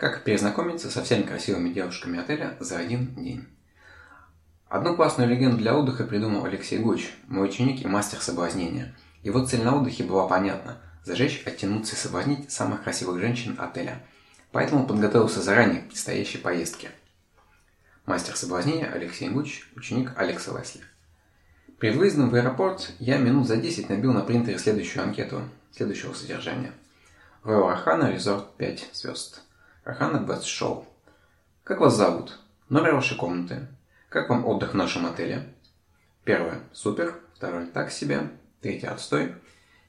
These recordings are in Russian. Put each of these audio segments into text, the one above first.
Как перезнакомиться со всеми красивыми девушками отеля за один день. Одну классную легенду для отдыха придумал Алексей Гуч, мой ученик и мастер соблазнения. Его цель на отдыхе была понятна – зажечь, оттянуться и соблазнить самых красивых женщин отеля. Поэтому подготовился заранее к предстоящей поездке. Мастер соблазнения Алексей Гуч, ученик Алекса Лесли. Перед выездом в аэропорт я минут за 10 набил на принтере следующую анкету следующего содержания. Royal Архана Resort 5 звезд. Архана Best Show. Как вас зовут? Номер вашей комнаты. Как вам отдых в нашем отеле? Первое. Супер. Второе. Так себе. Третье. Отстой.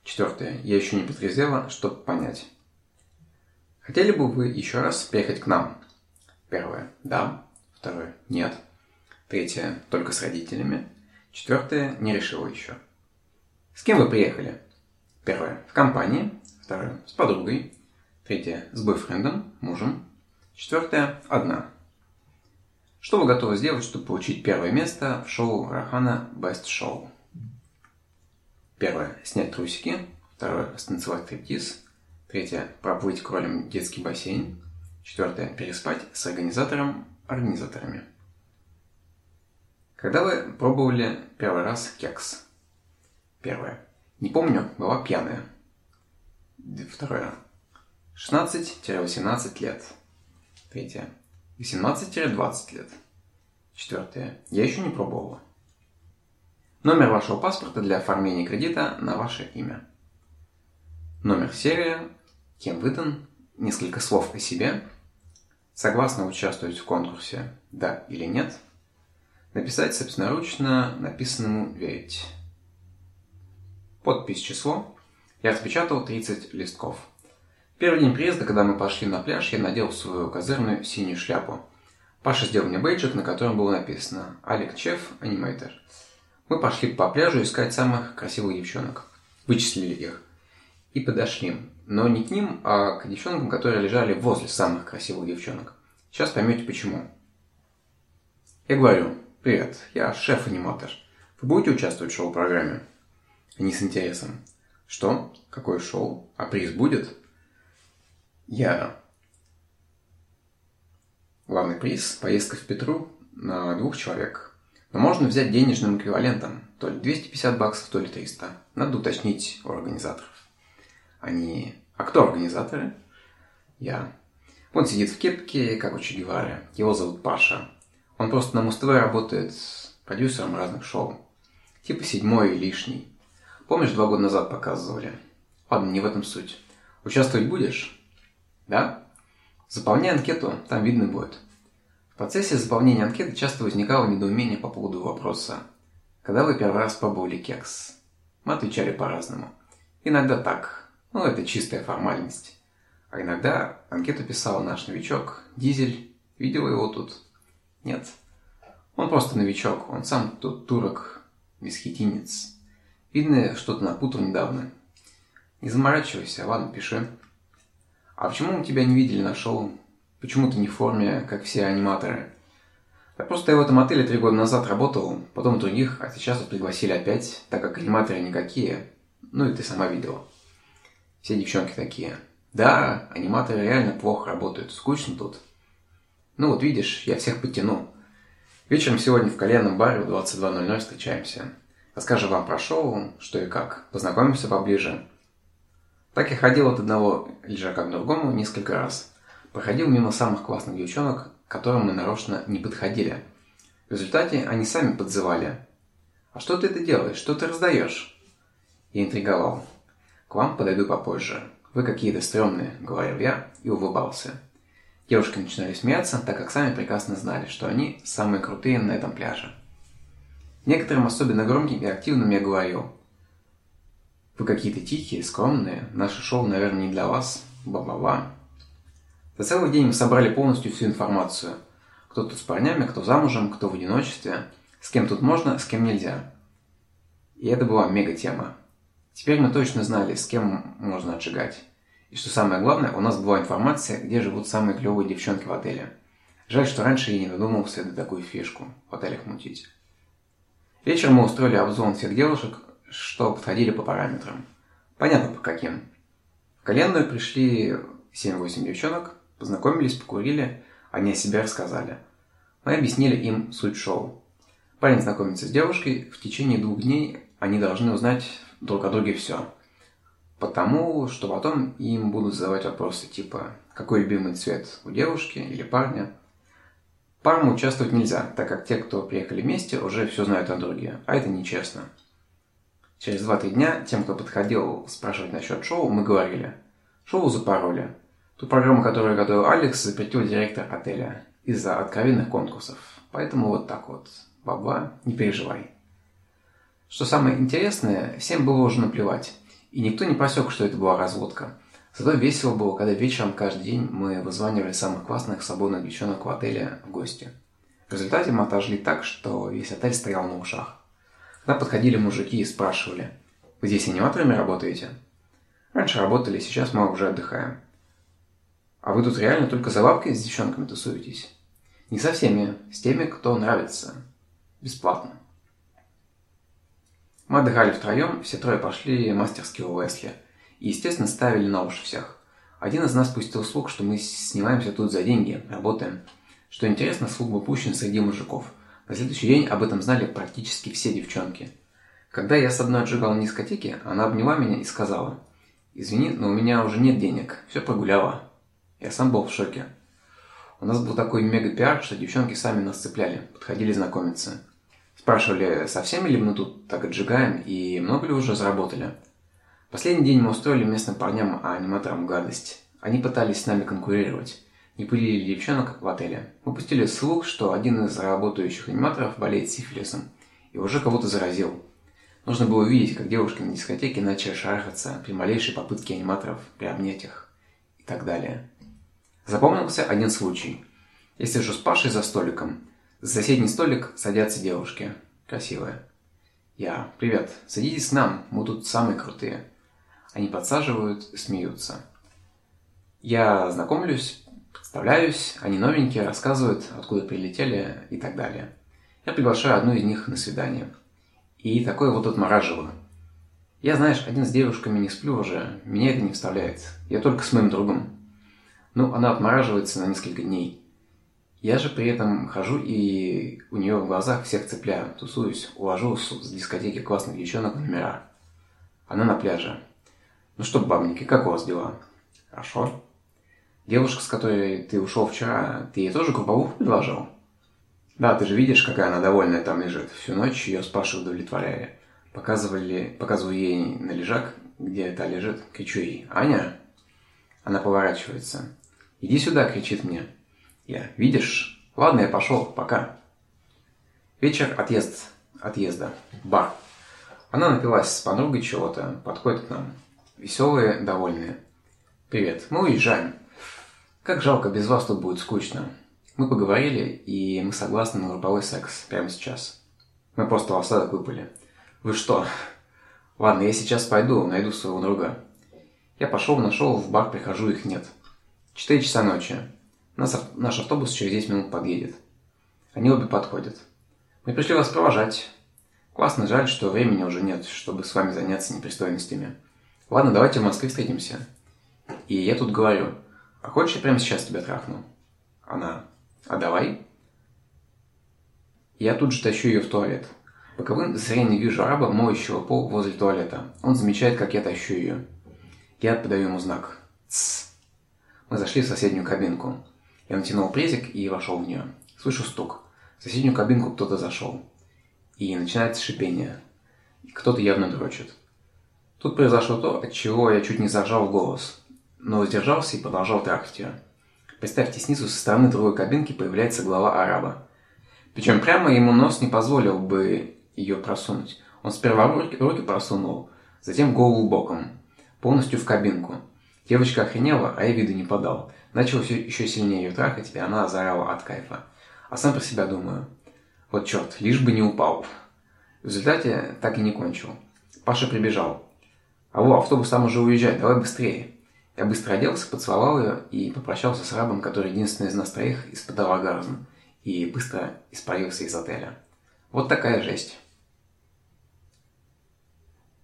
Четвертое. Я еще не потрезвела, чтобы понять. Хотели бы вы еще раз приехать к нам? Первое. Да. Второе. Нет. Третье. Только с родителями. Четвертое. Не решила еще. С кем вы приехали? Первое. В компании. Второе. С подругой. Третье – с бойфрендом, мужем. Четвертое – одна. Что вы готовы сделать, чтобы получить первое место в шоу Рахана Best Show? Первое – снять трусики. Второе – станцевать триптиз. Третье – проплыть кролем детский бассейн. Четвертое – переспать с организатором, организаторами. Когда вы пробовали первый раз кекс? Первое. Не помню, была пьяная. Второе. 16-18 лет. Третье. 18-20 лет. Четвертое. Я еще не пробовала. Номер вашего паспорта для оформления кредита на ваше имя. Номер серия, кем выдан, несколько слов о себе, согласно участвовать в конкурсе «Да» или «Нет», написать собственноручно написанному «Верить». Подпись число. Я распечатал 30 листков – Первый день приезда, когда мы пошли на пляж, я надел свою козырную синюю шляпу. Паша сделал мне бейджик, на котором было написано «Алек Чеф, аниматор». Мы пошли по пляжу искать самых красивых девчонок. Вычислили их. И подошли. Но не к ним, а к девчонкам, которые лежали возле самых красивых девчонок. Сейчас поймете почему. Я говорю, привет, я шеф-аниматор. Вы будете участвовать в шоу-программе? Они с интересом. Что? Какое шоу? А приз будет? Я. Главный приз – поездка в Петру на двух человек. Но можно взять денежным эквивалентом, то ли 250 баксов, то ли 300. Надо уточнить у организаторов. Они... А кто организаторы? Я. Он сидит в кепке, как у Че Гевары. Его зовут Паша. Он просто на Муз-ТВ работает продюсером разных шоу. Типа седьмой и лишний. Помнишь, два года назад показывали? Ладно, не в этом суть. Участвовать будешь? Да? Заполняй анкету, там видно будет. В процессе заполнения анкеты часто возникало недоумение по поводу вопроса «Когда вы первый раз пробовали кекс?» Мы отвечали по-разному. Иногда так, ну это чистая формальность. А иногда анкету писал наш новичок, Дизель. Видел его тут? Нет. Он просто новичок, он сам тут турок, месхетинец. Видно, что-то напутал недавно. Не заморачивайся, ладно, пиши. А почему мы тебя не видели на шоу? Почему ты не в форме, как все аниматоры? Да просто я в этом отеле три года назад работал, потом других, а сейчас вот пригласили опять, так как аниматоры никакие. Ну и ты сама видела. Все девчонки такие. Да, аниматоры реально плохо работают, скучно тут. Ну вот видишь, я всех потяну. Вечером сегодня в коленном баре в 22.00 встречаемся. Расскажу вам про шоу, что и как. Познакомимся поближе. Так я ходил от одного лежака к другому несколько раз. Проходил мимо самых классных девчонок, к которым мы нарочно не подходили. В результате они сами подзывали. «А что ты это делаешь? Что ты раздаешь?» Я интриговал. «К вам подойду попозже. Вы какие-то стрёмные», — говорил я и улыбался. Девушки начинали смеяться, так как сами прекрасно знали, что они самые крутые на этом пляже. Некоторым особенно громким и активным я говорил – вы какие-то тихие, скромные. Наше шоу, наверное, не для вас. Ба-ба-ба. За целый день мы собрали полностью всю информацию. Кто тут с парнями, кто замужем, кто в одиночестве. С кем тут можно, с кем нельзя. И это была мега-тема. Теперь мы точно знали, с кем можно отжигать. И что самое главное, у нас была информация, где живут самые клевые девчонки в отеле. Жаль, что раньше я не додумался до такую фишку в отелях мутить. Вечером мы устроили обзор всех девушек, что подходили по параметрам. Понятно, по каким. В коленную пришли 7-8 девчонок, Познакомились, покурили, они о себе рассказали. Мы объяснили им суть шоу. Парень знакомится с девушкой, в течение двух дней они должны узнать друг о друге все. Потому что потом им будут задавать вопросы типа «Какой любимый цвет у девушки или парня?» Парам участвовать нельзя, так как те, кто приехали вместе, уже все знают о друге, а это нечестно. Через 2-3 дня тем, кто подходил спрашивать насчет шоу, мы говорили «Шоу запороли». Ту программу, которую готовил Алекс, запретил директор отеля из-за откровенных конкурсов. Поэтому вот так вот. Баба, не переживай. Что самое интересное, всем было уже наплевать. И никто не просек, что это была разводка. Зато весело было, когда вечером каждый день мы вызванивали самых классных свободных девчонок в отеле в гости. В результате мы отожгли так, что весь отель стоял на ушах. Когда подходили мужики и спрашивали, «Вы здесь аниматорами работаете?» Раньше работали, сейчас мы уже отдыхаем. А вы тут реально только за бабкой с девчонками тусуетесь? Не со всеми, с теми, кто нравится. Бесплатно. Мы отдыхали втроем, все трое пошли мастерски у Лесли – и, естественно, ставили на уши всех. Один из нас пустил слух, что мы снимаемся тут за деньги, работаем. Что интересно, слух был пущен среди мужиков. На следующий день об этом знали практически все девчонки. Когда я с одной отжигал на дискотеке, она обняла меня и сказала, «Извини, но у меня уже нет денег, все прогуляла». Я сам был в шоке. У нас был такой мега-пиар, что девчонки сами нас цепляли, подходили знакомиться. Спрашивали, со всеми ли мы тут так отжигаем и много ли уже заработали. Последний день мы устроили местным парням, а аниматорам гадость. Они пытались с нами конкурировать. Не пылили девчонок в отеле. Мы пустили слух, что один из работающих аниматоров болеет сифилисом и уже кого-то заразил. Нужно было увидеть, как девушки на дискотеке начали шарахаться при малейшей попытке аниматоров приобнять их и так далее. Запомнился один случай. Я сижу с Пашей за столиком. За соседний столик садятся девушки. Красивые. Я. Привет. Садитесь к нам. Мы тут самые крутые. Они подсаживают, смеются. Я знакомлюсь, представляюсь, они новенькие, рассказывают, откуда прилетели и так далее. Я приглашаю одну из них на свидание. И такое вот отмораживаю. Я, знаешь, один с девушками не сплю уже, меня это не вставляет. Я только с моим другом. Ну, она отмораживается на несколько дней. Я же при этом хожу и у нее в глазах всех цепляю, тусуюсь, увожу с дискотеки классных девчонок на номера. Она на пляже. Ну что, бабники, как у вас дела? Хорошо. Девушка, с которой ты ушел вчера, ты ей тоже групповуху предложил? Да, ты же видишь, какая она довольная там лежит. Всю ночь ее с Пашей удовлетворяли. Показывали, показываю ей на лежак, где та лежит, кричу ей «Аня!» Она поворачивается. «Иди сюда!» – кричит мне. Я «Видишь? Ладно, я пошел, пока!» Вечер отъезд, отъезда. Бар. Она напилась с подругой чего-то, подходит к нам. Веселые, довольные. «Привет, мы уезжаем. Как жалко, без вас тут будет скучно. Мы поговорили, и мы согласны на групповой секс прямо сейчас. Мы просто в осадок выпали. Вы что? Ладно, я сейчас пойду, найду своего друга. Я пошел, нашел, в бар прихожу, их нет. Четыре часа ночи. Нас, наш автобус через 10 минут подъедет. Они обе подходят. Мы пришли вас провожать. Классно, жаль, что времени уже нет, чтобы с вами заняться непристойностями. Ладно, давайте в Москве встретимся. И я тут говорю, а хочешь я прямо сейчас тебя трахну? Она, а давай. Я тут же тащу ее в туалет. Боковым зрением вижу араба, моющего пол возле туалета. Он замечает, как я тащу ее. Я подаю ему знак. Тссс. Мы зашли в соседнюю кабинку. Я натянул презик и вошел в нее. Слышу стук. В соседнюю кабинку кто-то зашел. И начинается шипение. Кто-то явно дрочит. Тут произошло то, от чего я чуть не зажал голос, но сдержался и продолжал трахать ее. Представьте, снизу со стороны другой кабинки появляется глава араба. Причем прямо ему нос не позволил бы ее просунуть. Он сперва руки, руки просунул, затем голову боком, полностью в кабинку. Девочка охренела, а я виду не подал. Начал все, еще сильнее ее трахать, и она заорала от кайфа. А сам про себя думаю, вот черт, лишь бы не упал. В результате так и не кончил. Паша прибежал. Алло, автобус там уже уезжает, давай быстрее. Я быстро оделся, поцеловал ее и попрощался с рабом, который единственный из нас троих испытал оргазм, и быстро испарился из отеля. Вот такая жесть.